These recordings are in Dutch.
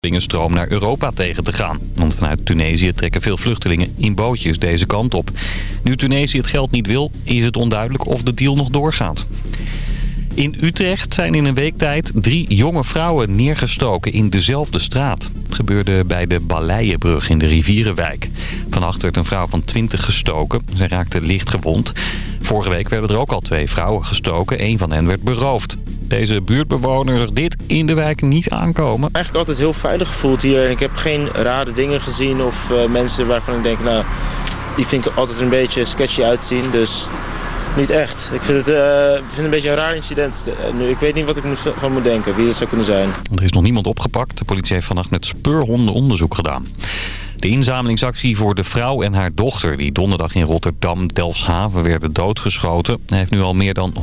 vluchtelingenstroom naar Europa tegen te gaan. Want vanuit Tunesië trekken veel vluchtelingen in bootjes deze kant op. Nu Tunesië het geld niet wil, is het onduidelijk of de deal nog doorgaat. In Utrecht zijn in een week tijd drie jonge vrouwen neergestoken in dezelfde straat. Het gebeurde bij de Balleienbrug in de Rivierenwijk. Vannacht werd een vrouw van 20 gestoken. Zij raakte licht gewond. Vorige week werden er ook al twee vrouwen gestoken. Een van hen werd beroofd. Deze buurtbewoner zag dit in de wijk niet aankomen. Eigenlijk altijd heel veilig gevoeld hier. En ik heb geen rare dingen gezien of uh, mensen waarvan ik denk... nou, die vind ik altijd een beetje sketchy uitzien. Dus niet echt. Ik vind het, uh, vind het een beetje een raar incident. Ik weet niet wat ik moet, van moet denken, wie het zou kunnen zijn. Er is nog niemand opgepakt. De politie heeft vannacht met speurhonden onderzoek gedaan. De inzamelingsactie voor de vrouw en haar dochter... die donderdag in Rotterdam-Delfshaven werden doodgeschoten... heeft nu al meer dan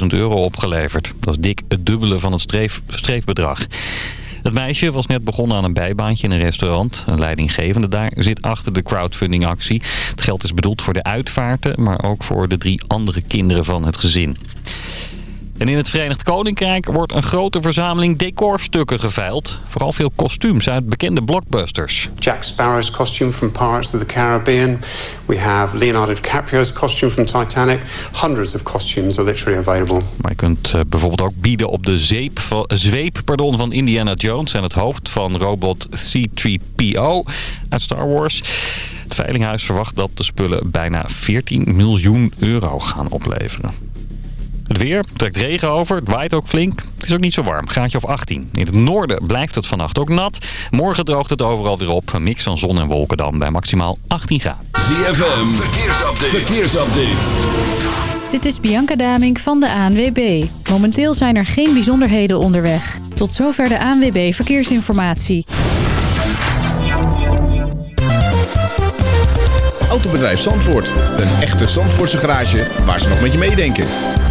123.000 euro opgeleverd. Dat is dik het dubbele van het streef, streefbedrag. Het meisje was net begonnen aan een bijbaantje in een restaurant. Een leidinggevende daar zit achter de crowdfundingactie. Het geld is bedoeld voor de uitvaarten, maar ook voor de drie andere kinderen van het gezin. En in het Verenigd Koninkrijk wordt een grote verzameling decorstukken geveild. Vooral veel kostuums uit bekende blockbusters. Jack Sparrow's costume from Pirates of the Caribbean. We have Leonardo DiCaprio's costume from Titanic. Hundreds of costumes are literally available. Maar je kunt eh, bijvoorbeeld ook bieden op de zeep, zweep pardon, van Indiana Jones... en het hoofd van robot C-3PO uit Star Wars. Het Veilinghuis verwacht dat de spullen bijna 14 miljoen euro gaan opleveren. Het weer trekt regen over, het waait ook flink. Het is ook niet zo warm, graadje of 18. In het noorden blijft het vannacht ook nat. Morgen droogt het overal weer op. Een mix van zon en wolken dan bij maximaal 18 graden. ZFM, verkeersupdate. verkeersupdate. Dit is Bianca Damink van de ANWB. Momenteel zijn er geen bijzonderheden onderweg. Tot zover de ANWB Verkeersinformatie. Autobedrijf Zandvoort. Een echte Zandvoortse garage waar ze nog met je meedenken.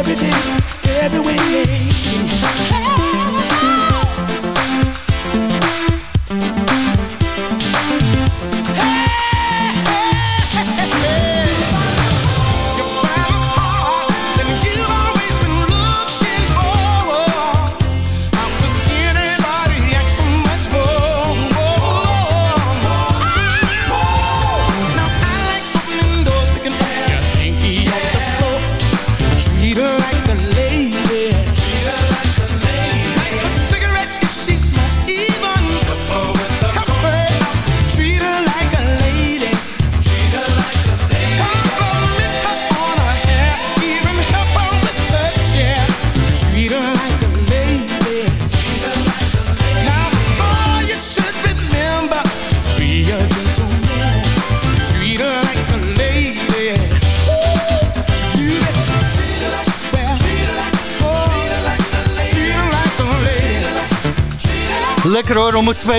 everything, every way.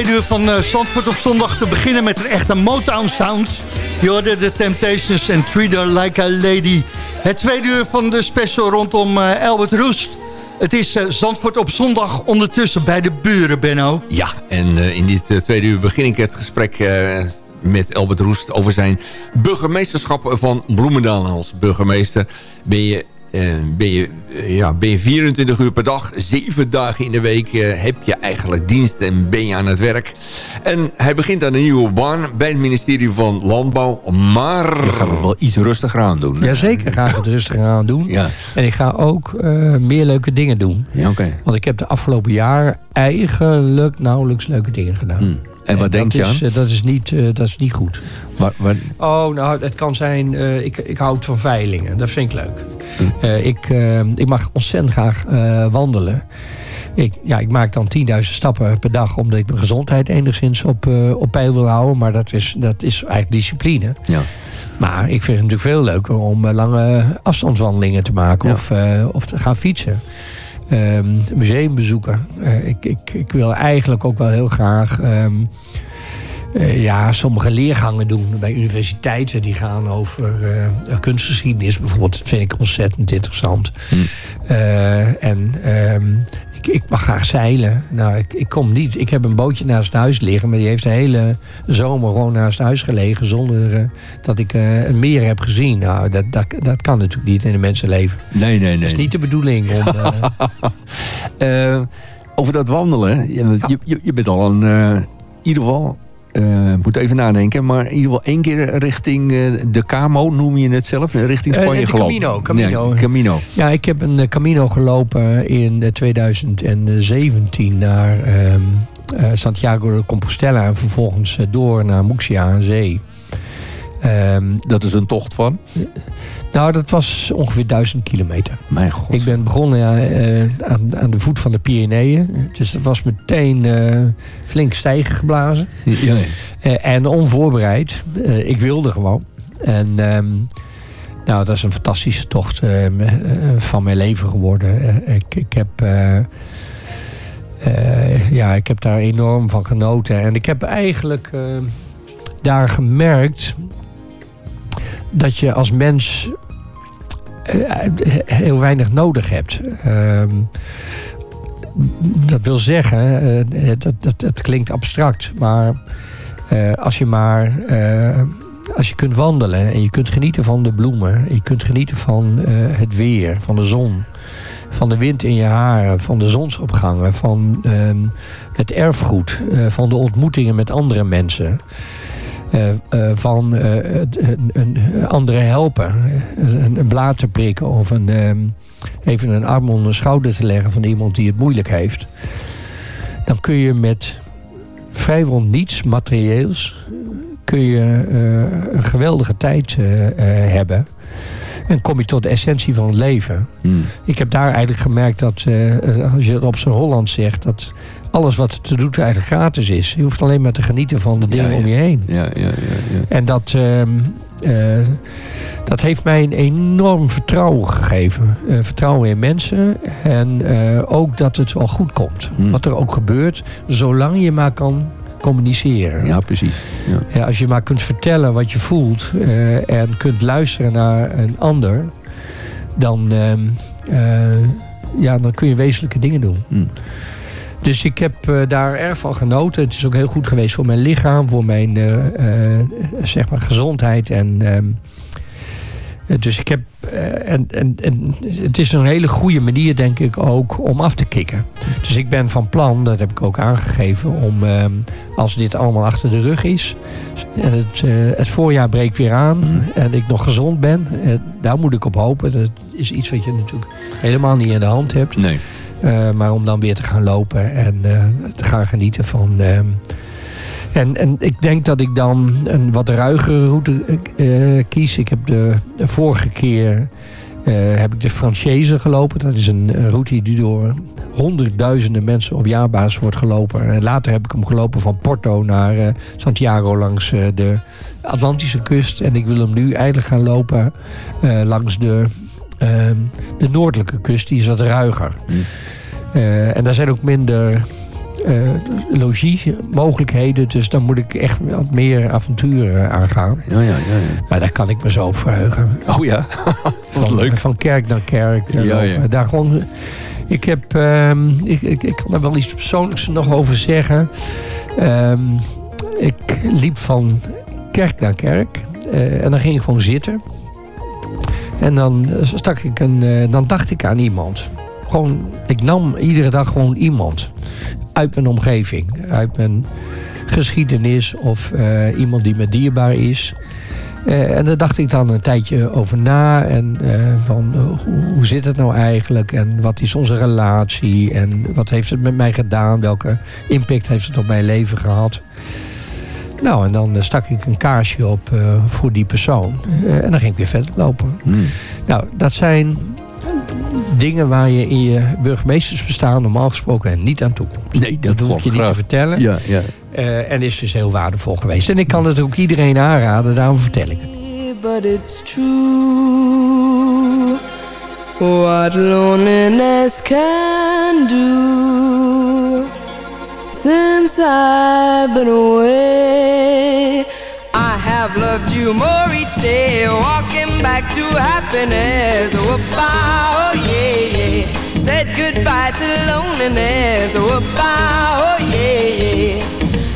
Tweede uur van uh, Zandvoort op zondag te beginnen met een echte Motown sound. Je hoorde de Temptations en Treat Her Like a Lady. Het tweede uur van de special rondom uh, Albert Roest. Het is uh, Zandvoort op zondag ondertussen bij de buren, Benno. Ja, en in dit tweede uur begin ik het gesprek met Albert Roest... over zijn burgemeesterschap van Bloemendaal. Als burgemeester ben je ben, je, uh, ja, ben je 24 uur per dag, 7 dagen in de week... Uh, heb je eigenlijk dienst en ben je aan het werk. En hij begint aan een nieuwe baan bij het ministerie van Landbouw. Maar... Je gaat het wel iets rustiger aan doen. Jazeker ga ik het rustiger aan doen. Ja. En ik ga ook meer leuke dingen doen. Ja, okay. Want ik heb de afgelopen jaar eigenlijk nauwelijks leuke dingen gedaan. Hmm. En wat en denk je is, aan? dat, is niet, uh, dat is niet goed. Waar, waar... Oh, nou, het kan zijn... Uh, ik, ik houd van veilingen. Dat vind ik leuk. Hm. Uh, ik, ik mag ontzettend graag wandelen. Ik, ja, ik maak dan 10.000 stappen per dag... omdat ik mijn gezondheid enigszins op, op peil wil houden. Maar dat is, dat is eigenlijk discipline. Ja. Maar ik vind het natuurlijk veel leuker om lange afstandswandelingen te maken. Ja. Of, of te gaan fietsen. Um, museum bezoeken. Uh, ik, ik, ik wil eigenlijk ook wel heel graag um, uh, ja, sommige leergangen doen bij universiteiten. Die gaan over uh, kunstgeschiedenis bijvoorbeeld. Dat vind ik ontzettend interessant. Hm. en um, ik, ik, mag graag zeilen. Nou, ik, ik kom niet. Ik heb een bootje naast huis liggen. Maar die heeft de hele zomer gewoon naast huis gelegen. Zonder uh, dat ik uh, een meer heb gezien. Nou, dat, dat, dat kan natuurlijk niet in een mensenleven. Nee, nee, nee. Dat is niet de bedoeling. Om, uh... over dat wandelen. Je, ja. je, je bent al een... in ieder geval... Uh, moet even nadenken, maar in ieder geval één keer richting uh, de Camo, noem je het zelf, richting Spanje uh, gelopen. Camino, Camino. Ja, Camino. Ja, ik heb een Camino gelopen in 2017 naar Santiago de Compostela en vervolgens door naar Muxia aan zee. Um, dat is een tocht van? Nou, dat was ongeveer duizend kilometer. Mijn god. Ik ben begonnen ja, uh, aan, aan, de voet van de Pyreneeën. Dus het was meteen uh, flink stijgen geblazen. Ja, nee. uh, en onvoorbereid. ik wilde gewoon. En um, nou, dat is een fantastische tocht van mijn leven geworden. ik, ik heb... ja, ik heb daar enorm van genoten. En ik heb eigenlijk daar gemerkt dat je als mens heel weinig nodig hebt. Um, dat wil zeggen, dat, dat, dat klinkt abstract, maar als je maar als je kunt wandelen en je kunt genieten van de bloemen, je kunt genieten van het weer, van de zon, van de wind in je haren, van de zonsopgangen, van um, het erfgoed, van de ontmoetingen met andere mensen. Uh, uh, van uh, een, een andere helpen. Een, een blaad te prikken of een, even een arm onder de schouder te leggen van iemand die het moeilijk heeft. Dan kun je met vrijwel niets materieels kun je een geweldige tijd hebben. En kom je tot de essentie van het leven. Hmm. Ik heb daar eigenlijk gemerkt dat, als je het op zijn Holland zegt, dat alles wat te doen eigenlijk gratis is. Je hoeft alleen maar te genieten van de dingen ja, ja. om je heen. Ja, ja, ja, ja. En dat, uh, uh, dat heeft mij een enorm vertrouwen gegeven. Uh, vertrouwen in mensen. En ook dat het wel goed komt. Hmm. Wat er ook gebeurt. Zolang je maar kan communiceren. Ja, precies. Ja. Ja, als je maar kunt vertellen wat je voelt. en kunt luisteren naar een ander. Dan, ja, dan kun je wezenlijke dingen doen. Hmm. Dus ik heb uh, daar erg van genoten. Het is ook heel goed geweest voor mijn lichaam, voor mijn uh, uh, zeg maar gezondheid. En, dus ik heb. En, en, en het is een hele goede manier, denk ik, ook om af te kicken. Dus ik ben van plan, dat heb ik ook aangegeven, om als dit allemaal achter de rug is. En het, het voorjaar breekt weer aan en ik nog gezond ben. daar moet ik op hopen. Dat is iets wat je natuurlijk helemaal niet in de hand hebt. Nee. Uh, maar om dan weer te gaan lopen en uh, te gaan genieten van. Uh, en, en ik denk dat ik dan een wat ruigere route kies. Ik heb de, vorige keer heb ik de Franchise gelopen. Dat is een, route die door honderdduizenden mensen op jaarbasis wordt gelopen. En later heb ik hem gelopen van Porto naar Santiago langs de Atlantische kust. En ik wil hem nu eigenlijk gaan lopen langs de de noordelijke kust, die is wat ruiger. Mm. Uh, en daar zijn ook minder uh, logiemogelijkheden. Dus dan moet ik echt wat meer avonturen aangaan. Ja, ja, ja, ja. Maar daar kan ik me zo op verheugen. Oh ja, van, leuk. Van kerk naar kerk. Ja, ja. Daar gewoon... Ik, heb, ehm, ik, ik, ik kan er wel iets persoonlijks nog over zeggen. Ehm, ik liep van kerk naar kerk. Uh, en dan ging ik gewoon zitten. En dan, stak ik een, uh, dan dacht ik aan iemand. Gewoon, ik nam iedere dag gewoon iemand. Uit mijn omgeving. Uit mijn geschiedenis. Of uh, iemand die me dierbaar is. En daar dacht ik dan een tijdje over na. En van hoe zit het nou eigenlijk? En wat is onze relatie? En wat heeft het met mij gedaan? Welke impact heeft het op mijn leven gehad? Nou, en dan stak ik een kaarsje op uh, voor die persoon. Uh, en dan ging ik weer verder lopen. Hmm. Nou, dat zijn dingen waar je in je burgemeestersbestaan normaal gesproken niet aan toe komt. Nee, dat, dat hoef je niet te vertellen. Ja, ja. Uh, en is dus heel waardevol geweest. En ik kan het ook iedereen aanraden, daarom vertel ik het. But it's true What loneliness can do Since I've been away, I have loved you more each day, walking back to happiness. Oh, oh yeah, yeah. Said goodbye to loneliness. Oh, oh yeah, yeah.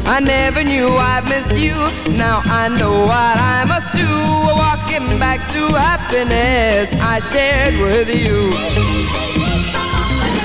I never knew I'd miss you. Now I know what I must do. Walking back to happiness I shared with you.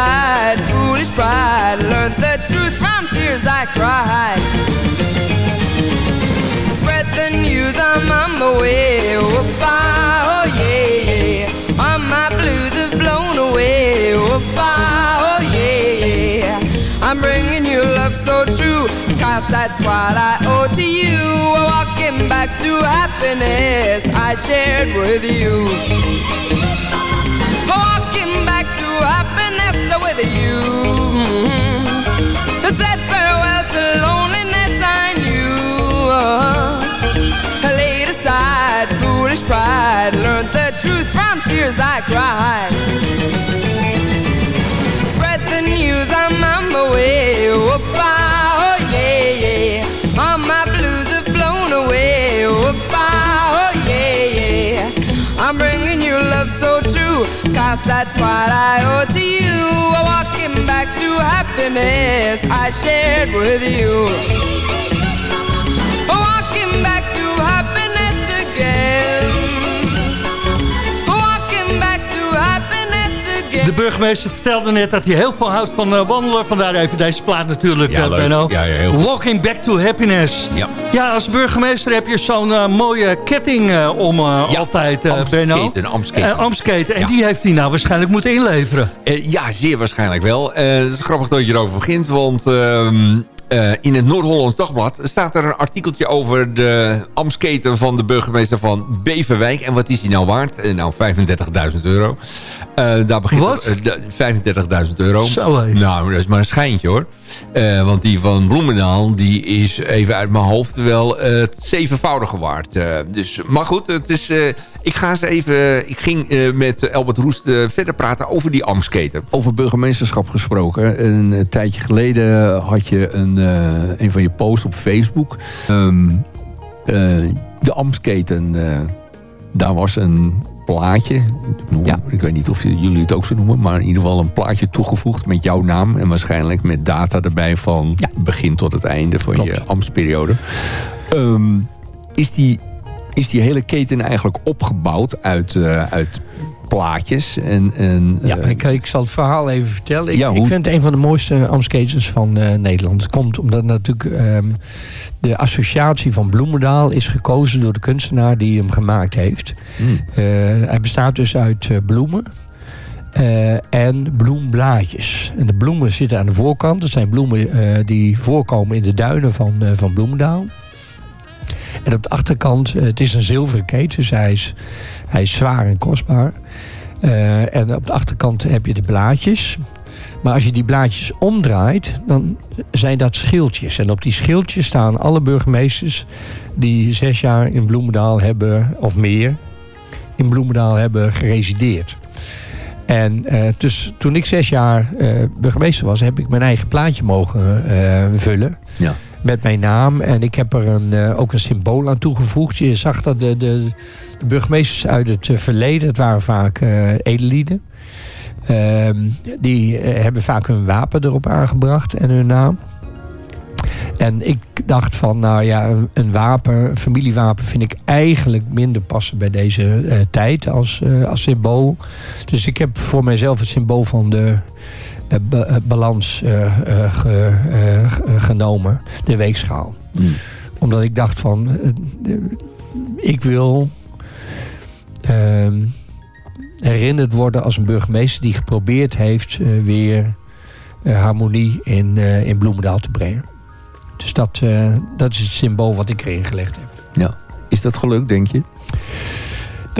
Laid foolish pride. Learned the truth from tears I cried. Spread the news, I'm on my way. Oh, oh yeah, yeah. All my blues have blown away. Oh, oh yeah, yeah. I'm bringing you love so true, cause that's what I owe to you. Walking back to happiness I shared with you. Happiness with you. I said farewell to loneliness I knew. I laid aside foolish pride, learned the truth from tears I cried. Spread the news, I'm on my way. Oh, oh yeah, yeah. All my blues have blown away. Oh, oh yeah, yeah. I'm bringing true, that's what I owe to you. Walking back to happiness I shared with you. Burgemeester vertelde net dat hij heel veel houdt van uh, wandelen. Vandaar even deze plaat natuurlijk, Ja, uh, leuk. Benno. Ja, ja, heel goed. Walking back to happiness. Ja. Ja, als burgemeester heb je zo'n eh, mooie ketting eh, om eh, Ja, altijd, eh Amsketen, Benno. Amsketen. Eh, Amsketen. En die heeft hij nou waarschijnlijk moeten inleveren. Eh, ja, zeer waarschijnlijk wel. Eh, het is grappig dat je erover begint, want ehm, eh, in het Noord-Hollands Dagblad staat er een artikeltje over de Amsketen van de burgemeester van Beverwijk. En wat is die nou waard? Eh, nou, 35.000 euro. Eh, daar begint Wat? het, eh, de- 35.000 euro. Zo, hé. Nou, dat is maar een schijntje hoor. Eh, want die van Bloemendaal, die is even uit mijn hoofd wel eh, het zevenvoudige waard. Eh, dus, maar goed, het is, eh, ik ga eens even... Ik ging eh, met Albert Roest eh, verder praten over die Amsketen. Over burgemeesterschap gesproken. Een, tijdje geleden had je een, eh, een van je posts op Facebook. Ehm, eh, de Amsketen, eh, daar was een plaatje. Noem, Ja. ik weet niet of jullie het ook zo noemen. Maar in ieder geval een plaatje toegevoegd met jouw naam. En waarschijnlijk met data erbij van Ja. begin tot het einde van Klopt. je ambtsperiode. Ehm, is, die, is die hele keten eigenlijk opgebouwd uit, eh, uit plaatjes? En, en, Ja, eh, ik, ik zal het verhaal even vertellen. Ik, Ja, ik vind het een van de mooiste Amsketens van eh, Nederland. Het komt omdat natuurlijk ehm, de associatie van Bloemendaal is gekozen door de kunstenaar die hem gemaakt heeft. Hmm. Eh, hij bestaat dus uit bloemen. En bloemblaadjes. En de bloemen zitten aan de voorkant. Dat zijn bloemen die voorkomen in de duinen van, eh, van Bloemendaal. En op de achterkant, het is een zilveren keet, dus hij is, hij is zwaar en kostbaar. Eh, en op de achterkant heb je de blaadjes. Maar als je die blaadjes omdraait, dan zijn dat schildjes. En op die schildjes staan alle burgemeesters die zes jaar in Bloemendaal hebben, of meer, in Bloemendaal hebben geresideerd. En eh, dus toen ik zes jaar eh, burgemeester was, heb ik mijn eigen plaatje mogen vullen. Ja. Met mijn naam. En ik heb er een, eh, ook een symbool aan toegevoegd. Je zag dat de, de, de burgemeesters uit het eh, verleden, het waren vaak eh edellieden. Ehm, die hebben vaak hun wapen erop aangebracht en hun naam. En ik dacht van, nou ja, een, wapen, een familiewapen vind ik eigenlijk minder passen bij deze tijd als, als symbool. Dus ik heb voor mijzelf het symbool van de balans eh, eh, ge- eh, ge- genomen, de weegschaal. Hmm. Omdat ik dacht van, ik wil ehm, herinnerd worden als een burgemeester die geprobeerd heeft weer harmonie in, in Bloemendaal te brengen. Dus dat, dat is het symbool wat ik erin gelegd heb. Ja. Is dat gelukt, denk je?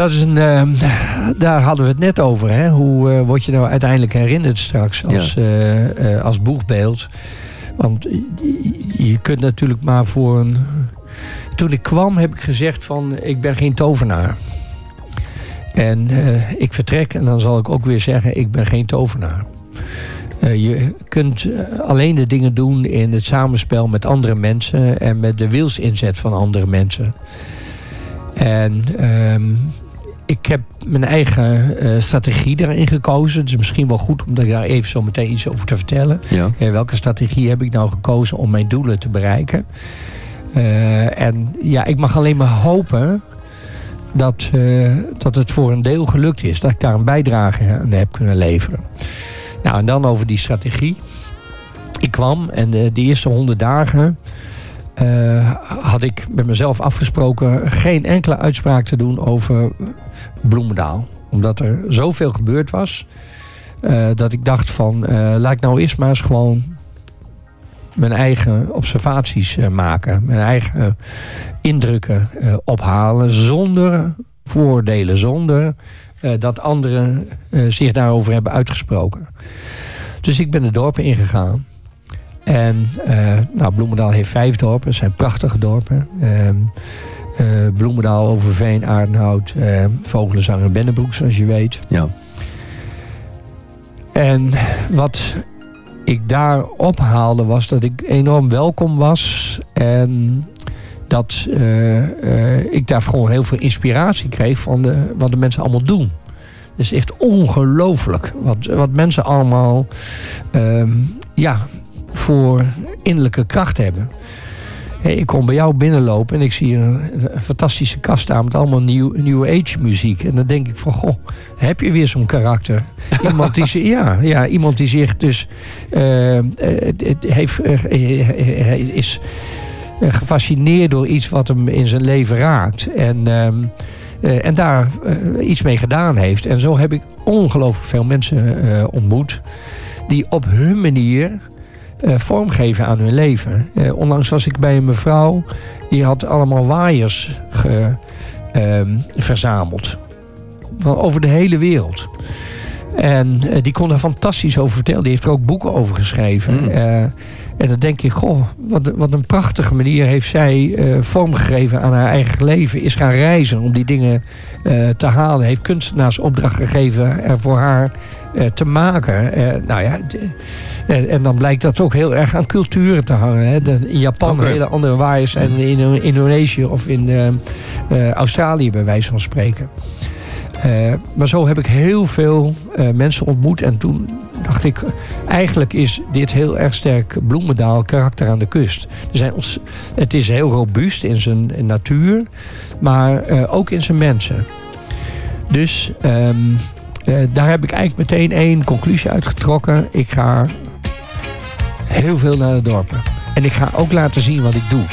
Dat is een, eh, daar hadden we het net over. Hè? Hoe eh, word je nou uiteindelijk herinnerd straks als, eh, als boegbeeld? Want je, kunt natuurlijk maar voor een... Toen ik kwam heb ik gezegd van ik ben geen tovenaar. En ik vertrek en dan zal ik ook weer zeggen ik ben geen tovenaar. Je kunt alleen de dingen doen in het samenspel met andere mensen en met de wilsinzet van andere mensen. En ehm, ik heb mijn eigen eh, strategie daarin gekozen. Het is misschien wel goed om daar even zo meteen iets over te vertellen. Ja. Eh, welke strategie heb ik nou gekozen om mijn doelen te bereiken? Eh, en ja, ik mag alleen maar hopen dat, dat het voor een deel gelukt is. Dat ik daar een bijdrage aan heb kunnen leveren. Nou, en dan over die strategie. Ik kwam en de, de eerste honderd dagen had ik met mezelf afgesproken geen enkele uitspraak te doen over Bloemendaal. Omdat er zoveel gebeurd was. eh, dat ik dacht van eh, laat ik nou eerst maar eens gewoon mijn eigen observaties eh, maken. Mijn eigen indrukken ophalen. Zonder voordelen. Zonder dat anderen zich daarover hebben uitgesproken. Dus ik ben de dorpen ingegaan. En nou, Bloemendaal heeft vijf dorpen. Het zijn prachtige dorpen. Eh, Bloemendaal, Overveen, Aardenhout, eh, Vogelenzang en Bennebroek, zoals je weet. Ja. En wat ik daar ophaalde was dat ik enorm welkom was. En dat eh, ik daar gewoon heel veel inspiratie kreeg van de, wat de mensen allemaal doen. Het is echt ongelooflijk wat, wat mensen allemaal ehm, ja, voor innerlijke kracht hebben. Hey, ik kom bij jou binnenlopen en ik zie een, een fantastische kast staan met allemaal new, new age muziek. En dan denk ik van, goh, heb je weer zo'n karakter? Iemand die, zich- ja, ja, iemand die zich dus eh, eh, heeft, eh, is gefascineerd door iets wat hem in zijn leven raakt. En, ehm, eh, en daar iets mee gedaan heeft. En zo heb ik ongelooflijk veel mensen ontmoet. Die op hun manier eh, vormgeven aan hun leven. Eh, onlangs was ik bij een mevrouw. Die had allemaal waaiers ge, ehm, verzameld. Van over de hele wereld. En eh, die kon daar fantastisch over vertellen. Die heeft er ook boeken over geschreven. Eh, en dan denk ik, goh, wat, wat een prachtige manier heeft zij vormgegeven aan haar eigen leven. Is gaan reizen om die dingen te halen. Heeft kunstenaars opdracht gegeven er voor haar te maken. Nou ja, en, en dan blijkt dat ook heel erg aan culturen te hangen. Hè. De- in Japan Oké. hele andere waaiers en in Indo- Indonesië of in eh, eh, Australië bij wijze van spreken. Eh, maar zo heb ik heel veel mensen ontmoet. En toen dacht ik, eigenlijk is dit heel erg sterk Bloemendaal karakter aan de kust. Er zijn ons, het is heel robuust in zijn natuur, maar ook in zijn mensen. Dus ehm, eh, daar heb ik eigenlijk meteen één conclusie uitgetrokken. Ik ga heel veel naar de dorpen. En ik ga ook laten zien wat ik doe.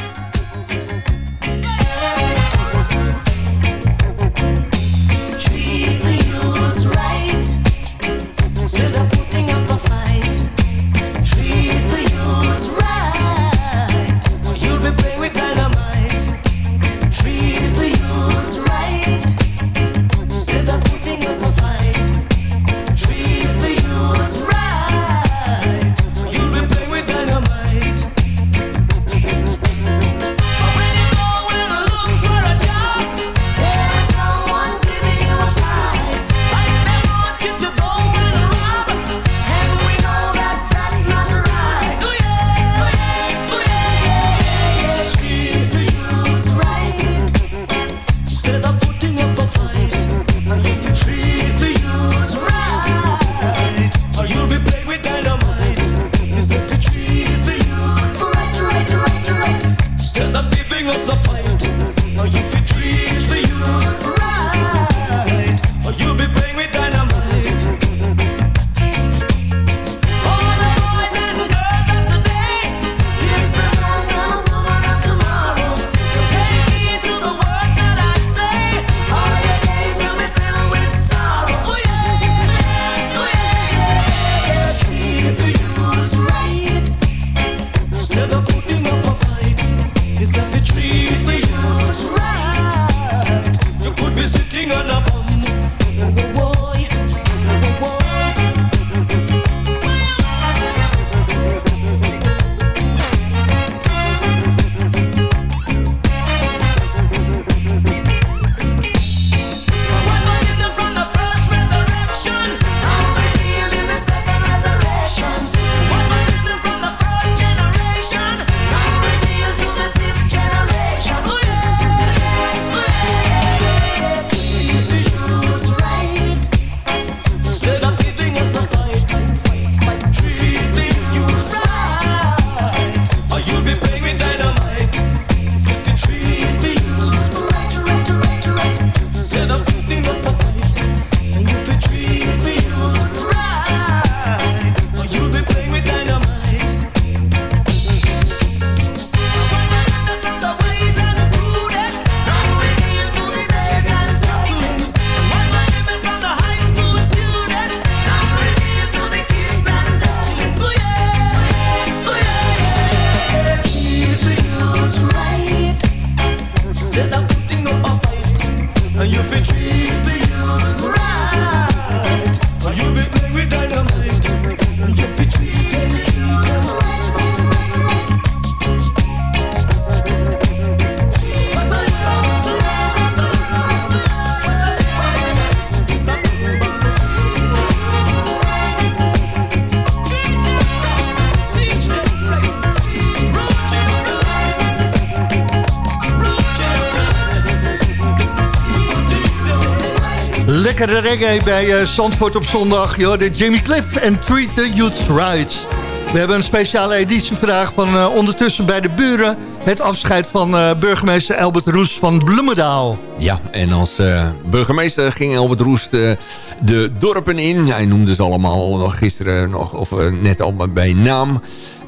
Lekkere reggae bij uh, Zandvoort op zondag. De Jimmy Cliff en Treat the Youths Right. We hebben een speciale editievraag van uh, ondertussen bij de buren. Het afscheid van uh, burgemeester Albert Roes van Bloemendaal. Ja, en als burgemeester ging Albert Roest uh, de dorpen in. Hij noemde ze allemaal nog gisteren nog, of net allemaal bij naam.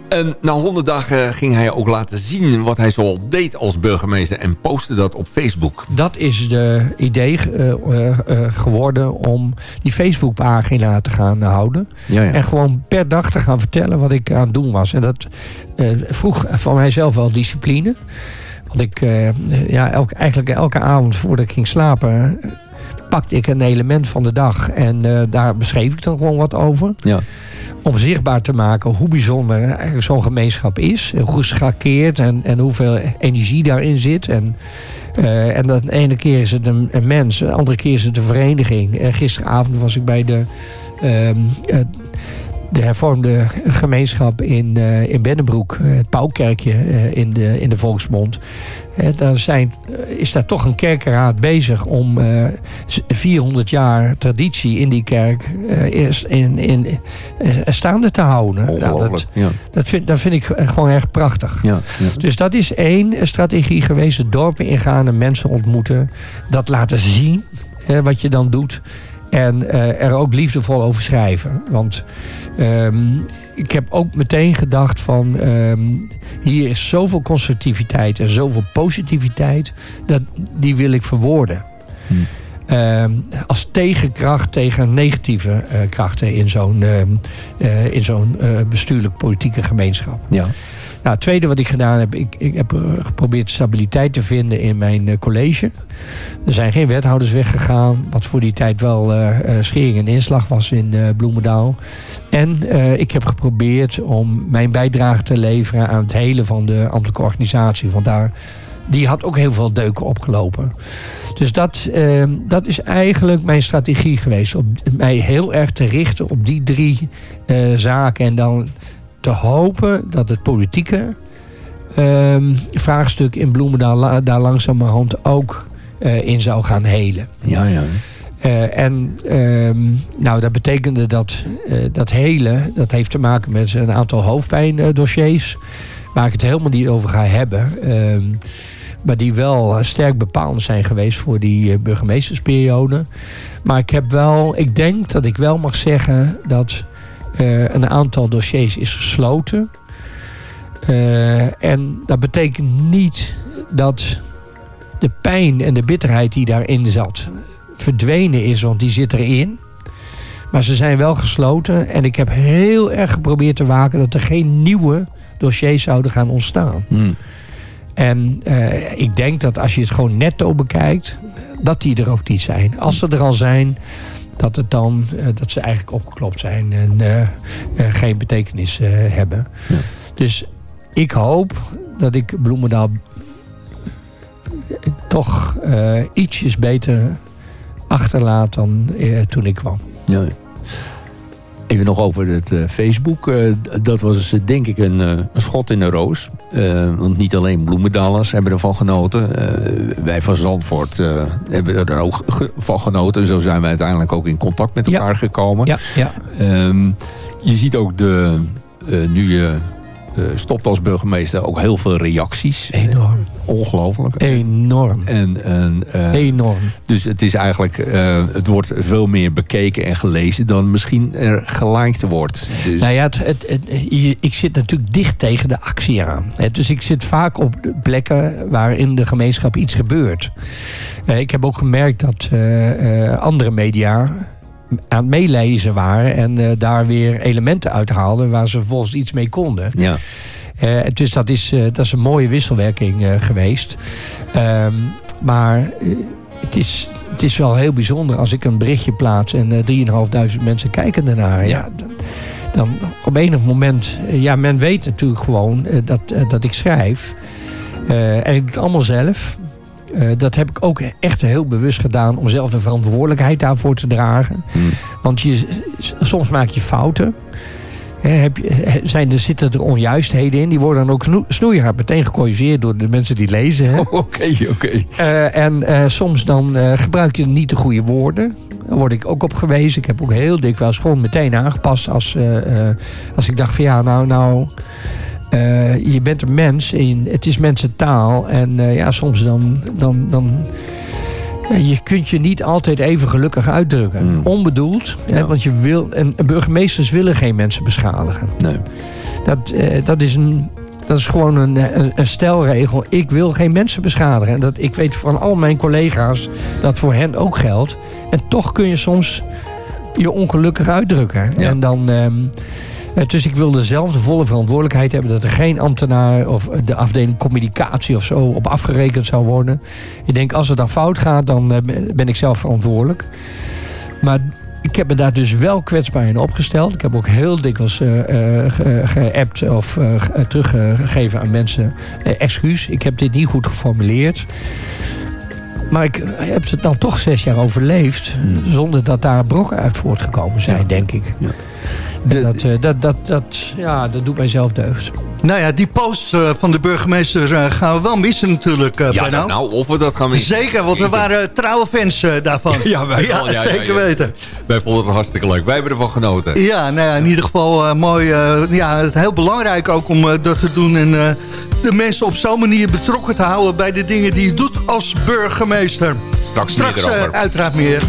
En na 100 dagen ging hij ook laten zien wat hij zoal deed als burgemeester... en postte dat op Facebook. Dat is de idee uh, uh, uh, geworden om die Facebookpagina te gaan houden. Ja, ja. En gewoon per dag te gaan vertellen wat ik aan het doen was. En dat vroeg van mijzelf wel discipline. Want ik, ja, eigenlijk elke avond voordat ik ging slapen... pakte ik een element van de dag. En daar beschreef ik dan gewoon wat over. Ja om zichtbaar te maken hoe bijzonder zo'n gemeenschap is. Hoe geschakeerd en, en hoeveel energie daarin zit. En, uh, en de ene keer is het een, mens, de andere keer is het een vereniging. En gisteravond was ik bij de, uh, uh, de hervormde gemeenschap in, in Bennenbroek. Het Pauwkerkje in, de, in de volksmond. Dan zijn, is daar toch een kerkenraad bezig om 400 jaar traditie in die kerk eerst in, in, staande te houden. Nou, dat, ja. dat, vind, dat vind ik gewoon erg prachtig. Ja, ja. Dus dat is één strategie geweest. De dorpen ingaan en mensen ontmoeten. Dat laten zien wat je dan doet. En uh, er ook liefdevol over schrijven. Want um, ik heb ook meteen gedacht van... Um, hier is zoveel constructiviteit en zoveel positiviteit... dat die wil ik verwoorden. Hm. Um, als tegenkracht tegen negatieve uh, krachten in zo'n uh, in zo'n bestuurlijk politieke gemeenschap. Ja. Nou, tweede wat ik gedaan heb, ik, ik heb geprobeerd stabiliteit te vinden in mijn uh, college. Er zijn geen wethouders weggegaan, wat voor die tijd wel uh, schering en inslag was in Bloemendaal. En ik heb geprobeerd om mijn bijdrage te leveren aan het hele van de ambtelijke organisatie. Want daar, die had ook heel veel deuken opgelopen. Dus dat, dat is eigenlijk mijn strategie geweest. Om mij heel erg te richten op die drie zaken en dan te hopen dat het politieke um, vraagstuk in Bloemendaal daar langzamerhand ook uh, in zou gaan helen. Ja, ja. Uh, en um, nou, dat betekende dat uh, dat helen, dat heeft te maken met een aantal hoofdpijndossiers, waar ik het helemaal niet over ga hebben. Um, Maar die wel eh, sterk bepalend zijn geweest voor die eh, burgemeestersperiode. Maar ik heb wel, ik denk dat ik wel mag zeggen dat eh, een aantal dossiers is gesloten. Eh, en dat betekent niet dat de pijn en de bitterheid die daarin zat verdwenen is, want die zit erin. Maar ze zijn wel gesloten en ik heb heel erg geprobeerd te waken dat er geen nieuwe dossiers zouden gaan ontstaan. Hmm. En eh, ik denk dat als je het gewoon netto bekijkt, dat die er ook niet zijn. Als ze er al zijn, dat, het dan, eh, dat ze eigenlijk opgeklopt zijn en eh, eh, geen betekenis hebben. Dus ik hoop dat ik Bloemendaal toch ietsjes beter achterlaat dan toen ik kwam. Ja. Even nog over het eh, Facebook. Eh, dat was eh, denk ik een, een schot in de roos. Want niet alleen Bloemendalers hebben ervan genoten. Wij van Zandvoort hebben er ook van genoten. Zo zijn we uiteindelijk ook in contact met elkaar gekomen. Ja, ja. Ehm, je ziet ook de, nu je stopt als burgemeester ook heel veel reacties. Enorm. Ongelooflijk. Enorm. En, en, eh, Enorm. Dus het is eigenlijk, eh, het wordt veel meer bekeken en gelezen dan misschien er geliked wordt. Dus, Nou ja, het, het, ik zit natuurlijk dicht tegen de actie aan. Dus ik zit vaak op plekken waar in de gemeenschap iets gebeurt. Eh, Ik heb ook gemerkt dat eh, eh, andere media aan het meelezen waren... en eh, daar weer elementen uithaalden waar ze vervolgens iets mee konden. ja. Eh, dus dat is, eh, dat is een mooie wisselwerking geweest. Ehm, maar het, is, het is wel heel bijzonder als ik een berichtje plaats en eh 3.500 mensen kijken ernaar. Ja. dan, dan op enig moment, ja, men weet natuurlijk gewoon dat, dat ik schrijf. En ik doe het allemaal zelf. Eh, dat heb ik ook echt heel bewust gedaan om zelf de verantwoordelijkheid daarvoor te dragen. Want je, soms maak je fouten. Heb je, zijn, er zitten er onjuistheden in. Die worden dan ook snoe- snoeihard meteen gecorrigeerd door de mensen die lezen. hè. Oké, oké. Eh, en eh, soms dan gebruik je niet de goede woorden. Daar word ik ook op gewezen. Ik heb ook heel dikwijls gewoon meteen aangepast. Als, als ik dacht van ja, nou, nou eh, je bent een mens. En het is mensentaal. En eh, ja, soms dan... dan, dan eh, je kunt je niet altijd even gelukkig uitdrukken. Onbedoeld. Hè, want je wil, en, burgemeesters willen geen mensen beschadigen. Nee. Dat, dat is een... Dat is gewoon een, een, een stelregel. Ik wil geen mensen beschadigen. En dat, ik weet van al mijn collega's dat voor hen ook geldt. En toch kun je soms je ongelukkig uitdrukken. En dan, ehm, eh, dus ik wilde zelf de volle verantwoordelijkheid hebben... dat er geen ambtenaar of de afdeling communicatie of zo op afgerekend zou worden. Ik denk, als het dan fout gaat, dan eh, ben ik zelf verantwoordelijk. Maar ik heb me daar dus wel kwetsbaar in opgesteld. Ik heb ook heel dikwijls eh, eh, ge- geappt of eh, ge- teruggegeven aan mensen... eh, excuus, ik heb dit niet goed geformuleerd. Maar ik heb het dan toch zes jaar overleefd... zonder dat daar brokken uit voortgekomen zijn, denk ik. Dat, eh, dat, dat, dat, ja, dat doet mijzelf deugd. Nou ja, die post eh, van de burgemeester eh, gaan we wel missen natuurlijk, eh Ja, nou, nou, of we dat gaan missen. Zeker, want we waren trouwe fans eh, daarvan. Ja, wij wel, ja, ja, zeker ja. weten. Wij vonden het hartstikke leuk. Wij hebben ervan genoten. Ja, nou ja, in ieder geval eh, mooi. eh, ja, het is heel belangrijk ook om dat te doen. En eh, de mensen op zo'n manier betrokken te houden bij de dingen die je doet als burgemeester. Straks, Straks meer erover. uiteraard meer.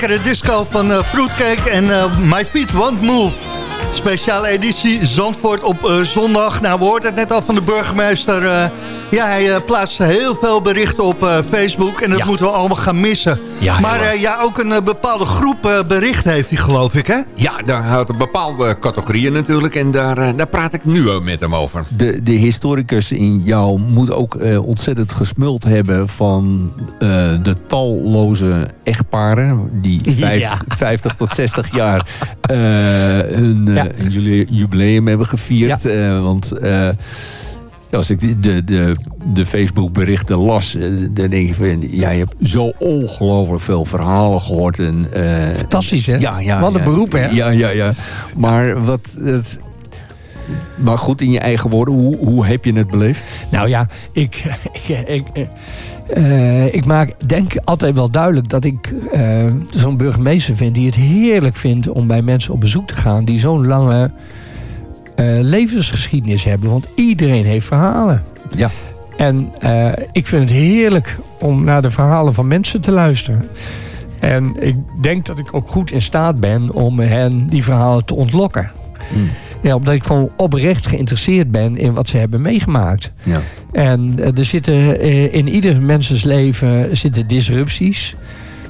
Lekkere disco van eh, Fruitcake en eh, My Feet Won't Move. Speciale editie Zandvoort op eh, zondag. Nou, we hoorden het net al van de burgemeester. ja, hij eh, plaatst heel veel berichten op Facebook. En dat Ja. moeten we allemaal gaan missen. Ja, maar eh, ja, ook een eh, bepaalde groep eh, berichten heeft hij, geloof ik, hè? Ja, daar houdt een bepaalde categorieën natuurlijk. En daar, daar praat ik nu ook met hem over. De, de historicus in jou moet ook ontzettend gesmuld hebben van eh, de talloze echtparen die vijf- Ja. 50 tot 60 jaar eh, hun, eh, Ja. hun jule- jubileum hebben gevierd. Eh, want eh, als ik de, de, de, de Facebook berichten las, eh, dan denk ik van, ja, je hebt zo ongelooflijk veel verhalen gehoord. En, eh, Fantastisch, hè? Ja, ja, Wat een ja. beroep, hè? Ja, ja, ja. Maar wat... Het, maar goed, in je eigen woorden, hoe, hoe heb je het beleefd? Nou ja, ik, ik, ik, eh, ik maak, denk altijd wel duidelijk dat ik zo'n burgemeester vind die het heerlijk vindt om bij mensen op bezoek te gaan die zo'n lange levensgeschiedenis hebben. Want iedereen heeft verhalen. Ja. En eh, ik vind het heerlijk om naar de verhalen van mensen te luisteren. En ik denk dat ik ook goed in staat ben om hen die verhalen te ontlokken. Ja, omdat ik gewoon oprecht geïnteresseerd ben in wat ze hebben meegemaakt. Ja. En eh, er zitten eh, in ieder mensens leven zitten disrupties.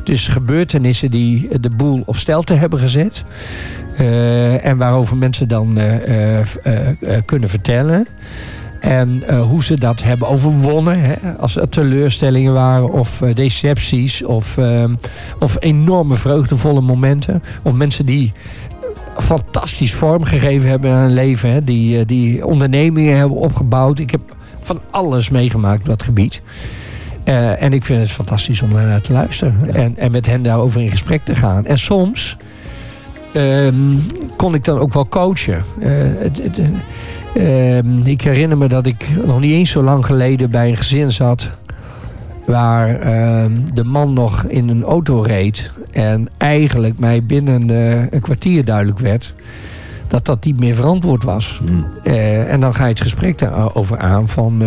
Dus gebeurtenissen die de boel op stelte hebben gezet. Eh, en waarover mensen dan eh, eh, kunnen vertellen. En hoe ze dat hebben overwonnen. Hè? Als er teleurstellingen waren of decepties. Of, of enorme vreugdevolle momenten. Of mensen die fantastisch vormgegeven hebben aan hun leven. Hè? Die, die ondernemingen hebben opgebouwd. Ik heb van alles meegemaakt op dat gebied. Eh, en ik vind het fantastisch om daarnaar te luisteren. En, en met hen daarover in gesprek te gaan. En soms ehm, kon ik dan ook wel coachen. Eh, eh, ehm, ik herinner me dat ik nog niet eens zo lang geleden bij een gezin zat. Waar ehm, de man nog in een auto reed. En eigenlijk mij binnen eh, een kwartier duidelijk werd dat dat niet meer verantwoord was. Eh, en dan ga je het gesprek daarover aan van...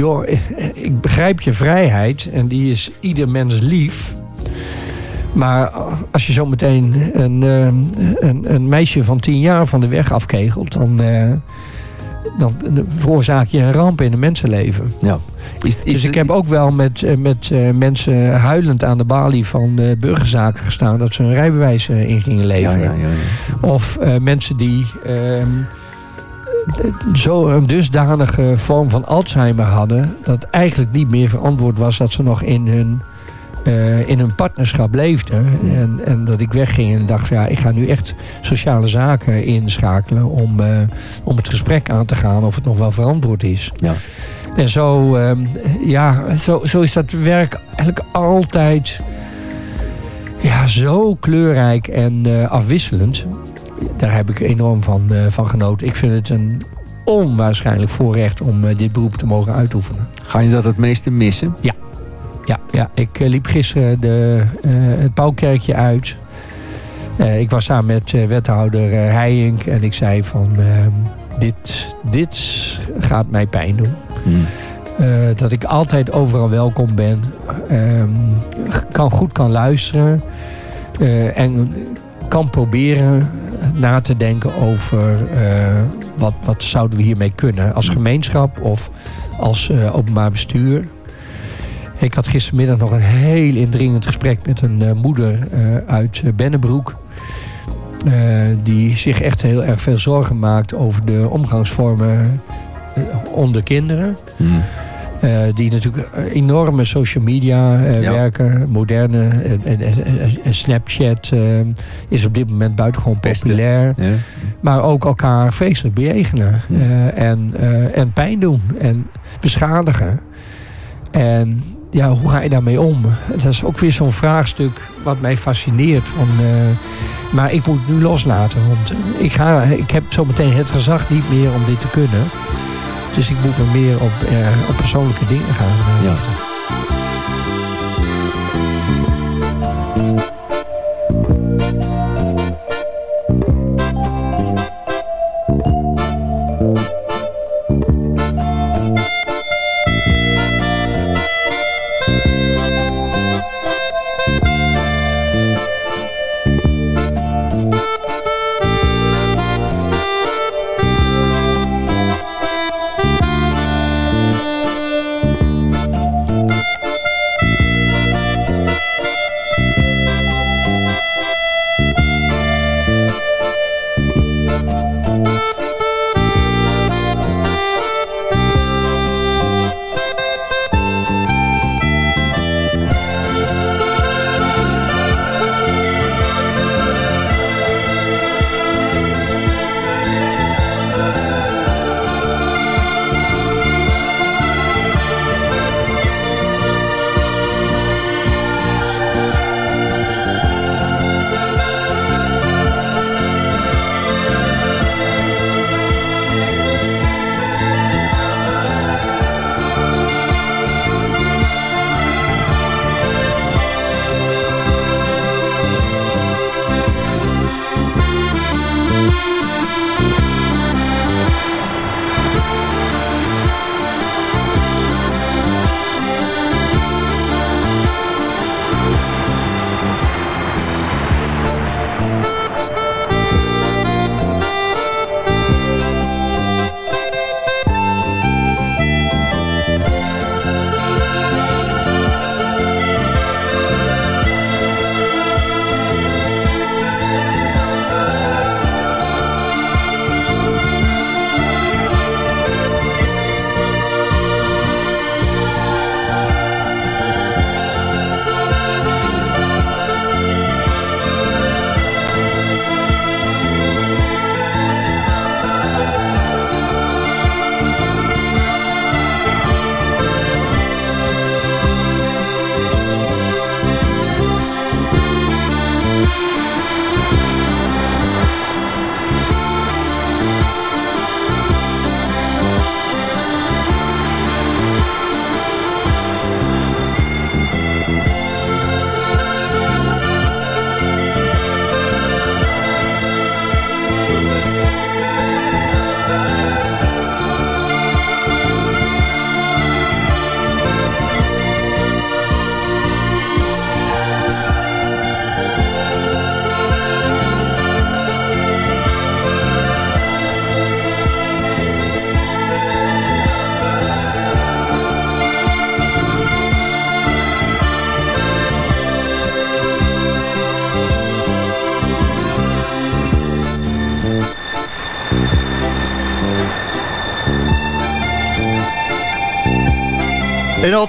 joh, eh, ik begrijp je vrijheid en die is ieder mens lief. Maar als je zo meteen een, eh, een, een meisje van tien jaar van de weg afkegelt... dan, eh, dan veroorzaak je een ramp in een mensenleven. Ja. Is, is dus ik heb ook wel met, eh, met eh, mensen huilend aan de balie van eh, burgerzaken gestaan... dat ze hun rijbewijs eh, in gingen leveren. ja, ja. ja. Of eh, mensen die ehm, zo een dusdanige vorm van Alzheimer hadden... dat eigenlijk niet meer verantwoord was dat ze nog in hun, eh, in hun partnerschap leefden. En, en dat ik wegging en dacht, ja, ik ga nu echt sociale zaken inschakelen... om, eh, om het gesprek aan te gaan of het nog wel verantwoord is. Ja. En zo, ehm, ja, zo, zo is dat werk eigenlijk altijd ja, zo kleurrijk en eh, afwisselend. Daar heb ik enorm van, eh, van genoten. Ik vind het een onwaarschijnlijk voorrecht om eh, dit beroep te mogen uitoefenen. Ga je dat het meeste missen? Ja, ja ik eh, liep gisteren de, het Pauwkerkje uit. Ik was samen met wethouder Heijink en ik zei van... ehm, dit, dit gaat mij pijn doen. Hmm. Dat ik altijd overal welkom ben. Ehm, kan goed kan luisteren. en kan proberen na te denken over eh, wat, wat zouden we hiermee kunnen. Als gemeenschap of als eh, openbaar bestuur. Ik had gistermiddag nog een heel indringend gesprek met een eh, moeder uit Bennebroek. Die zich echt heel erg veel zorgen maakt over de omgangsvormen onder kinderen. Hmm. Eh, die natuurlijk eh, enorme social media eh, Ja. werken. Moderne en, en, en- Snapchat eh, is op dit moment buitengewoon populair. Ja. Maar ook elkaar vreselijk bejegenen. eh, en, eh, en pijn doen. En beschadigen. En ja, hoe ga je daarmee om? Dat is ook weer zo'n vraagstuk wat mij fascineert. Van, eh, maar ik moet nu loslaten. Want ik, ga, ik heb zometeen het gezag niet meer om dit te kunnen. Dus ik moet me meer op, eh, op persoonlijke dingen gaan. Eh, Ja.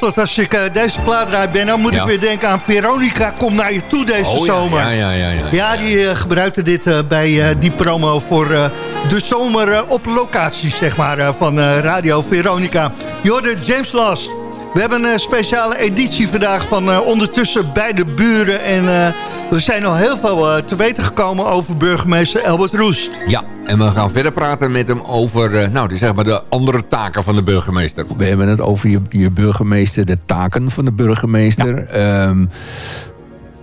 Altijd als ik eh, deze plaat draai ben, dan moet Ja. ik weer denken aan Veronica. Kom naar je toe deze Oh, zomer. ja, ja, ja, ja. Ja, die eh, gebruikte dit eh, bij die promo voor de zomer op locatie, zeg maar, van Radio Veronica. Jorde James Last. We hebben een speciale editie vandaag van Ondertussen bij de Buren. En we zijn al heel veel eh, te weten gekomen over burgemeester Albert Roest. Ja, en we gaan verder praten met hem over eh, nou, zeg maar de andere taken van de burgemeester. We hebben het over je, je burgemeester, de taken van de burgemeester. Ehm,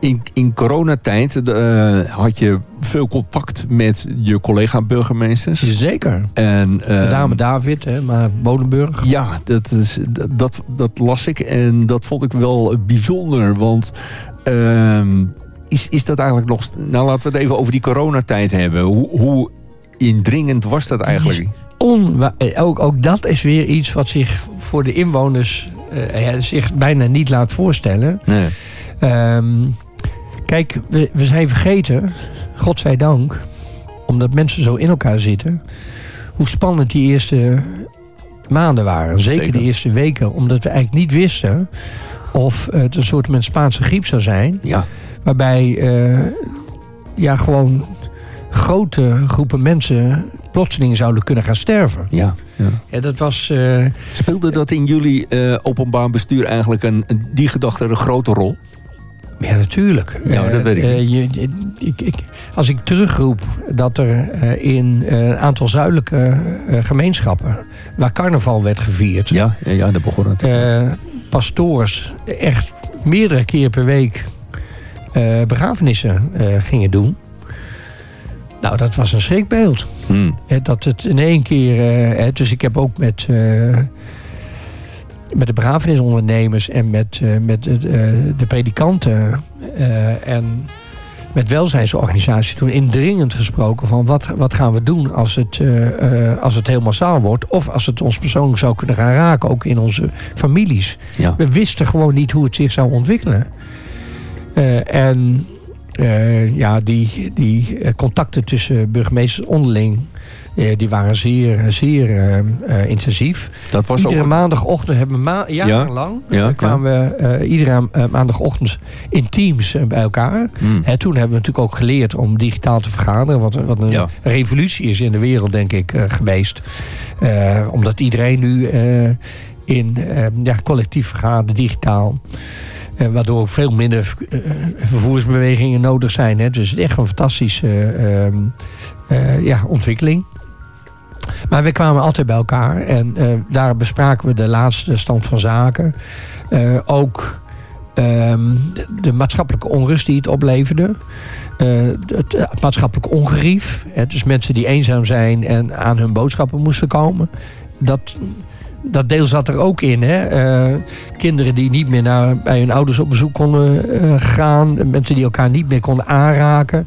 in, in coronatijd eh, had je veel contact met je collega-burgemeesters. Zeker. En, Met ehm, name David, hè, maar Bodenburg. Ja, dat, is, dat, dat las ik en dat vond ik wel bijzonder. Want ehm, is, is dat eigenlijk nog... Nou, laten we het even over die coronatijd hebben. Hoe, hoe indringend was dat eigenlijk? Eh, ook, ook dat is weer iets wat zich voor de inwoners eh, zich bijna niet laat voorstellen. Nee. Ehm, kijk, we, we zijn vergeten, godzijdank, omdat mensen zo in elkaar zitten, hoe spannend die eerste maanden waren. Zeker, Zeker. de eerste weken, omdat we eigenlijk niet wisten of het een soort met Spaanse griep zou zijn. Ja. Waarbij eh, ja, gewoon grote groepen mensen plotseling zouden kunnen gaan sterven. Ja, ja. Ja, dat was... eh, Speelde dat in jullie eh, openbaar bestuur eigenlijk een, die gedachte een grote rol? Ja, natuurlijk. Ja, dat weet ik je, je- ik, ik, als ik terugroep dat er in een aantal zuidelijke gemeenschappen... waar carnaval werd gevierd... Ja, ja, ja dat begon het. pastoors echt meerdere keer per week eh, begrafenissen eh, gingen doen... Nou, dat was een schrikbeeld. Hmm. Dat het in één keer... eh, dus ik heb ook met... met de begrafenisondernemers en met, met de, predikanten en met welzijnsorganisaties toen indringend gesproken van wat, wat gaan we doen als het, eh, als het heel massaal wordt of als het ons persoonlijk zou kunnen gaan raken, ook in onze families. Ja. We wisten gewoon niet hoe het zich zou ontwikkelen. Eh, en eh, ja, die, die eh, contacten tussen burgemeesters onderling, die waren zeer, zeer intensief. Dat was Iedere ook... maandagochtend hebben we ma jarenlang Ja, kwamen we iedere maandagochtend in teams bij elkaar. Hmm. Hè, toen hebben we natuurlijk ook geleerd om digitaal te vergaderen. Wat, wat een revolutie is in de wereld, denk ik, geweest. Omdat iedereen nu in ja, collectief vergadert, digitaal. Eh, waardoor ook veel minder eh, vervoersbewegingen nodig zijn. Hè. Dus het is echt een fantastische eh, ehm, eh, ja, ontwikkeling. Maar we kwamen altijd bij elkaar en eh, daar bespraken we de laatste stand van zaken. Eh, ook ehm, de, maatschappelijke onrust die het opleverde. Eh, het maatschappelijk ongerief. Hè, dus mensen die eenzaam zijn en aan hun boodschappen moesten komen. Dat, dat deel zat er ook in. Hè? Eh, kinderen die niet meer naar, bij hun ouders op bezoek konden eh, gaan. Mensen die elkaar niet meer konden aanraken.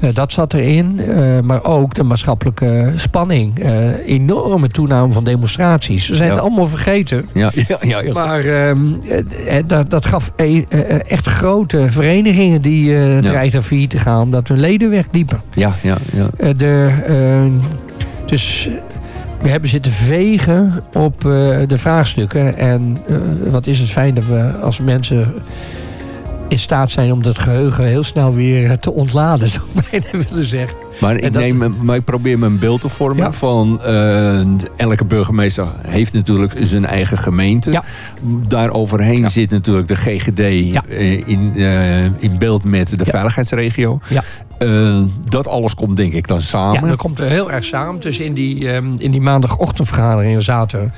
Eh, dat zat erin. Eh, maar ook de maatschappelijke spanning. Eh, enorme toename van demonstraties. We zijn Ja. het allemaal vergeten. Ja, ja, ja, ja. Maar ehm, eh, eh, dat, dat gaf eh, echt grote verenigingen die eh dreigden failliet te gaan. Omdat hun leden wegliepen. ja, ja, ja. Eh, de, eh, dus we hebben zitten vegen op eh, de vraagstukken. En eh, wat is het fijn dat we als mensen in staat zijn om dat geheugen heel snel weer eh, te ontladen, zou ik bijna willen zeggen. Maar ik, dat- neem, maar ik probeer me een beeld te vormen Ja. van... eh, elke burgemeester heeft natuurlijk zijn eigen gemeente. Ja. Daar overheen zit natuurlijk de GGD eh, in, in beeld met de veiligheidsregio. Ja. Dat alles komt denk ik dan samen. Ja, dat komt er heel erg samen. Dus in die, ehm, in die maandagochtendvergaderingen zaten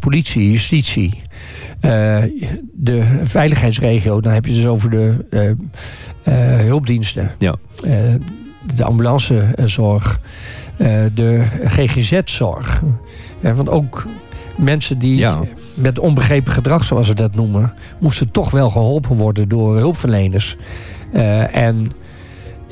politie, justitie, de veiligheidsregio. Dan heb je het dus over de eh, eh, hulpdiensten, Ja. eh, de ambulancezorg, eh, de GGZ-zorg. Eh, want ook mensen die Ja. met onbegrepen gedrag, zoals we dat noemen, moesten toch wel geholpen worden door hulpverleners. Eh, en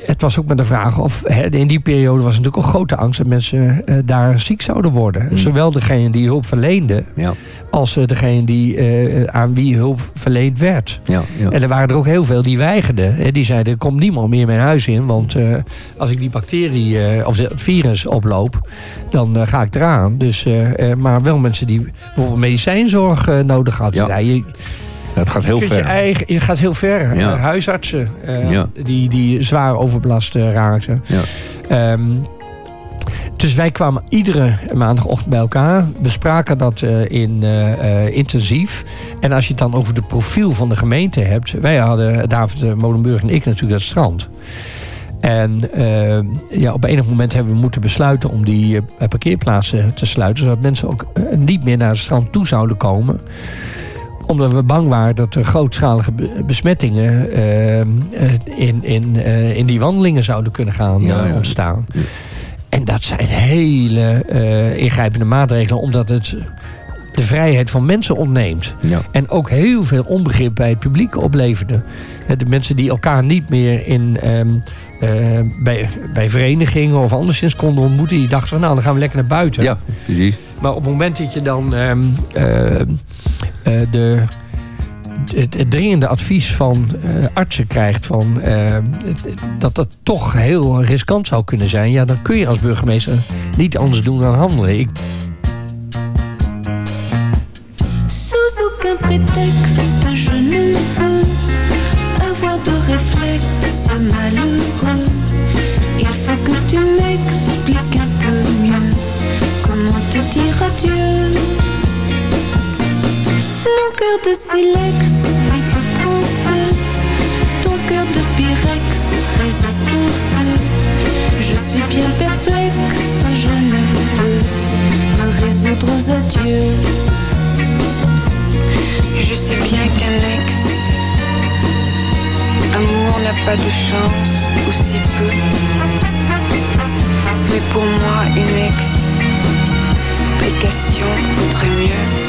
het was ook met de vraag of... Hè, in die periode was natuurlijk ook grote angst... dat mensen eh, daar ziek zouden worden. Zowel degene die hulp verleende... Ja. als eh, degene die, eh, aan wie hulp verleend werd. Ja, ja. En er waren er ook heel veel die weigerden. Hè. Die zeiden, er komt niemand meer mijn huis in... want als ik die bacterie of het virus oploop... dan ga ik eraan. Dus, maar wel mensen die bijvoorbeeld medicijnzorg nodig hadden. Ja. Het gaat heel je ver. Je, eigen, je gaat heel ver. Ja. Huisartsen eh, die, die zwaar overbelast eh, raakten. Ja. Ehm, dus wij kwamen iedere maandagochtend bij elkaar. Bespraken dat eh, in intensief. En als je het dan over het profiel van de gemeente hebt. Wij hadden, David Molenburg en ik natuurlijk dat strand. En ja, op enig moment hebben we moeten besluiten om die parkeerplaatsen te sluiten. Zodat mensen ook niet meer naar het strand toe zouden komen omdat we bang waren dat er grootschalige be- besmettingen eh, eh, in, in, eh, in die wandelingen zouden kunnen gaan Ja, ja. ontstaan. En dat zijn hele ingrijpende maatregelen, omdat het de vrijheid van mensen ontneemt. Ja. En ook heel veel onbegrip bij het publiek opleverde. De mensen die elkaar niet meer in, ehm, eh, bij, bij verenigingen of anderszins konden ontmoeten, die dachten van nou, dan gaan we lekker naar buiten. Ja, precies. Maar op het moment dat je dan ehm, eh, eh, de, het, het dringende advies van eh, artsen krijgt... Van, het- dat dat toch heel riskant zou kunnen zijn... Ja, dan kun je als burgemeester niet anders doen dan handelen. Ik, de silex vite prend feu. Ton cœur de pyrex résiste au feu. Je suis bien perplexe, je ne peux me résoudre aux adieux. Je sais bien qu'un ex Amour n'a pas de chance, ou si peu Mais pour moi une ex Application vaudrait mieux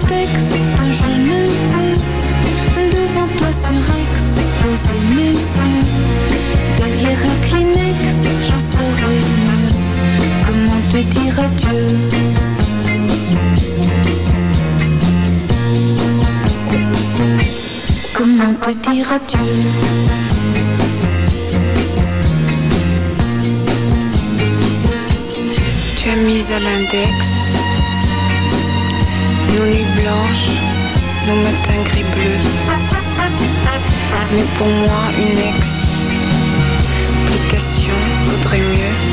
prétexte je ne veux Devant toi sur ex poser mes yeux. Derrière un Kleenex j'en saurais mieux. Comment te dire adieu? Comment te dire adieu? Tu as mis à l'index Nos nuits blanches, nos matins gris bleus Mais pour moi une ex. Application vaudrait mieux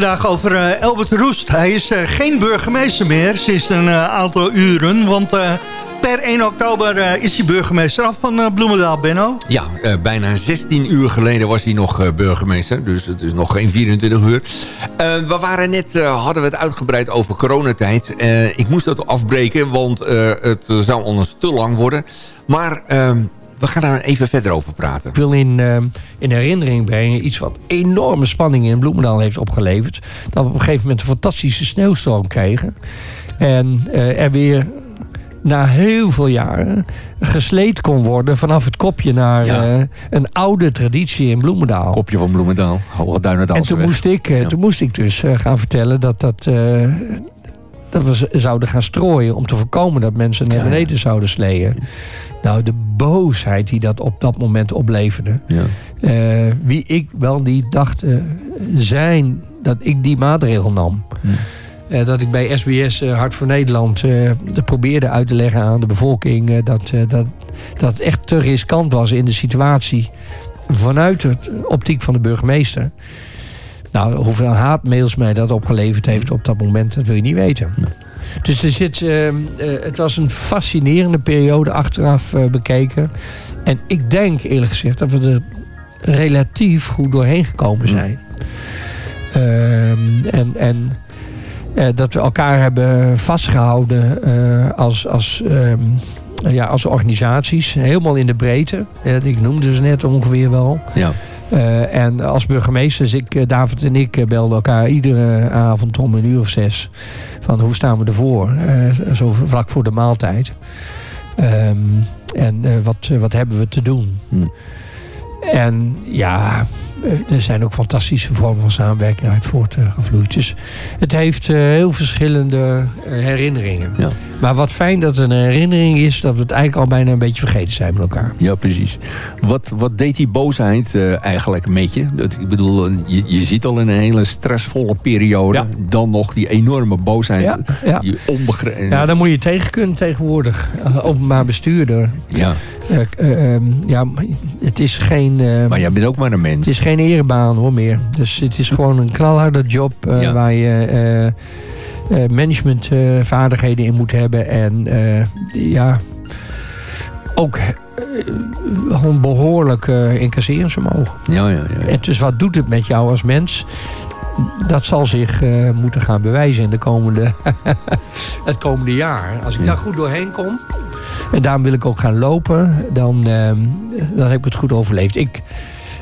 vandaag over eh, Albert Roest. Hij is eh, geen burgemeester meer sinds een eh, aantal uren. Want per 1 oktober is hij burgemeester af van Bloemendaal, Benno. Ja, bijna 16 uur geleden was hij nog burgemeester. Dus het is nog geen 24 uur. We waren net, hadden we het uitgebreid over coronatijd. Ik moest dat afbreken, want het zou anders te lang worden. Maar eh, we gaan daar even verder over praten. ik wil in, ehm, in herinnering brengen iets wat enorme spanning in Bloemendaal heeft opgeleverd. Dat we op een gegeven moment een fantastische sneeuwstorm kregen. En eh, er weer na heel veel jaren gesleed kon worden vanaf het kopje naar Ja. eh, een oude traditie in Bloemendaal. Kopje van Bloemendaal, Hoge En Duinendaalse toen weg. moest, ik, eh, toen moest ik dus eh, gaan vertellen dat, dat, eh, dat we zouden gaan strooien... om te voorkomen dat mensen naar beneden zouden sleeën. Nou, de boosheid die dat op dat moment opleverde. Ja. Eh, wie ik wel niet dacht eh, zijn dat ik die maatregel nam. Eh, dat ik bij SBS Hart voor Nederland de probeerde uit te leggen aan de bevolking... dat, dat, dat het echt te riskant was in de situatie... vanuit de optiek van de burgemeester. Nou, hoeveel haatmails mij dat opgeleverd heeft op dat moment, dat wil je niet weten. Dus er zit, eh, eh, het was een fascinerende periode achteraf eh, bekeken. En ik denk eerlijk gezegd dat we er relatief goed doorheen gekomen zijn. Ehm, en en eh, dat we elkaar hebben vastgehouden eh, als, als, ehm, ja, als organisaties. Helemaal in de breedte. Ik noemde ze net ongeveer wel. Ja. Eh, en als burgemeesters, ik, eh, David en ik eh, belden elkaar iedere avond om een uur of zes. Van hoe staan we ervoor? Zo vlak voor de maaltijd. Ehm, en wat, wat hebben we te doen? En ja, er zijn ook fantastische vormen van samenwerking uit voortgevloeid. Dus het heeft eh, heel verschillende eh, herinneringen. Maar wat fijn dat het een herinnering is... dat we het eigenlijk al bijna een beetje vergeten zijn met elkaar. Ja, precies. Wat, wat deed die boosheid eh, eigenlijk met je? Dat, ik bedoel, eh, je, je zit al in een hele stressvolle periode. Dan nog die enorme boosheid. Ja, ja. Die onbegre- Ja, dan moet je tegen kunnen tegenwoordig. Eh, Openbaar bestuurder. Ja. Eh, eh, ehm, ja, het is geen... eh, Maar jij bent ook maar een mens. Het is geen erebaan hoor meer. Dus het is gewoon een knalharde job eh, Ja. waar je eh, eh, managementvaardigheden in moet hebben. En ja, ook gewoon behoorlijk eh incasserensvermogen. Ja, ja, ja. En dus wat doet het met jou als mens? Dat zal zich moeten gaan bewijzen in de komende, het komende jaar. Als ik daar goed doorheen kom, en daarom wil ik ook gaan lopen, dan, ehm, dan heb ik het goed overleefd. Ik,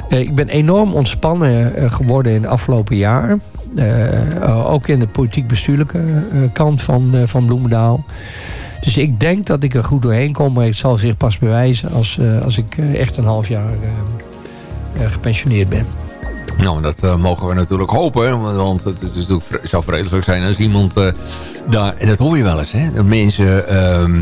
ik ben enorm ontspannen eh, geworden in het afgelopen jaar. Eh, ook in de politiek-bestuurlijke eh, kant van, eh, van Bloemendaal. Dus ik denk dat ik er goed doorheen kom, maar het zal zich pas bewijzen als, eh, als ik eh, echt een half jaar eh, eh, gepensioneerd ben. Nou, dat eh, mogen we natuurlijk hopen. Want, het is natuurlijk vre- zou vreselijk zijn als iemand eh, daar... En dat hoor je wel eens, hè. Dat mensen... ehm,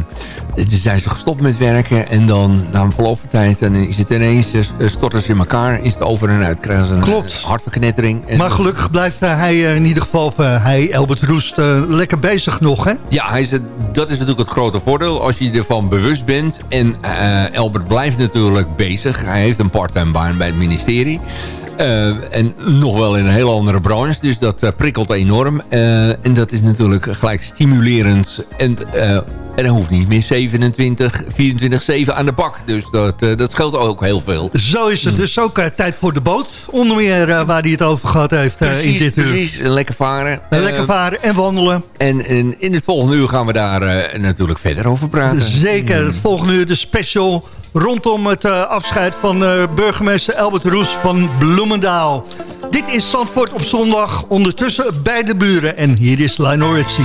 het is- zijn ze gestopt met werken en dan na een verloop van tijd... dan is het ineens, eh, storten ze in elkaar, is het over en uit. Krijgen ze een Klopt. hartverknettering. En- Maar gelukkig blijft hij in ieder geval, hij, Albert Roest, lekker bezig nog, hè? Ja, hij is dat is natuurlijk het grote voordeel. Als je ervan bewust bent. En Albert blijft natuurlijk bezig. Hij heeft een parttime baan bij het ministerie. Eh, en nog wel in een hele andere branche. Dus dat eh, prikkelt enorm. Eh, en dat is natuurlijk gelijk stimulerend. En, en hij hoeft niet meer 27, 24-7 aan de bak. Dus dat, eh, dat scheelt ook heel veel. Zo is het. Dus ook eh, tijd voor de boot. Onder meer eh, waar hij het over gehad heeft eh, in Precies, dit uur. precies. Lekker varen. En lekker varen en wandelen. En, en in het volgende uur gaan we daar natuurlijk verder over praten. Zeker. Het volgende uur de special rondom het afscheid van burgemeester Albert Roes van Bloemendaal. Dit is Zandvoort op zondag. Ondertussen bij de buren. En hier is Lionel Richie.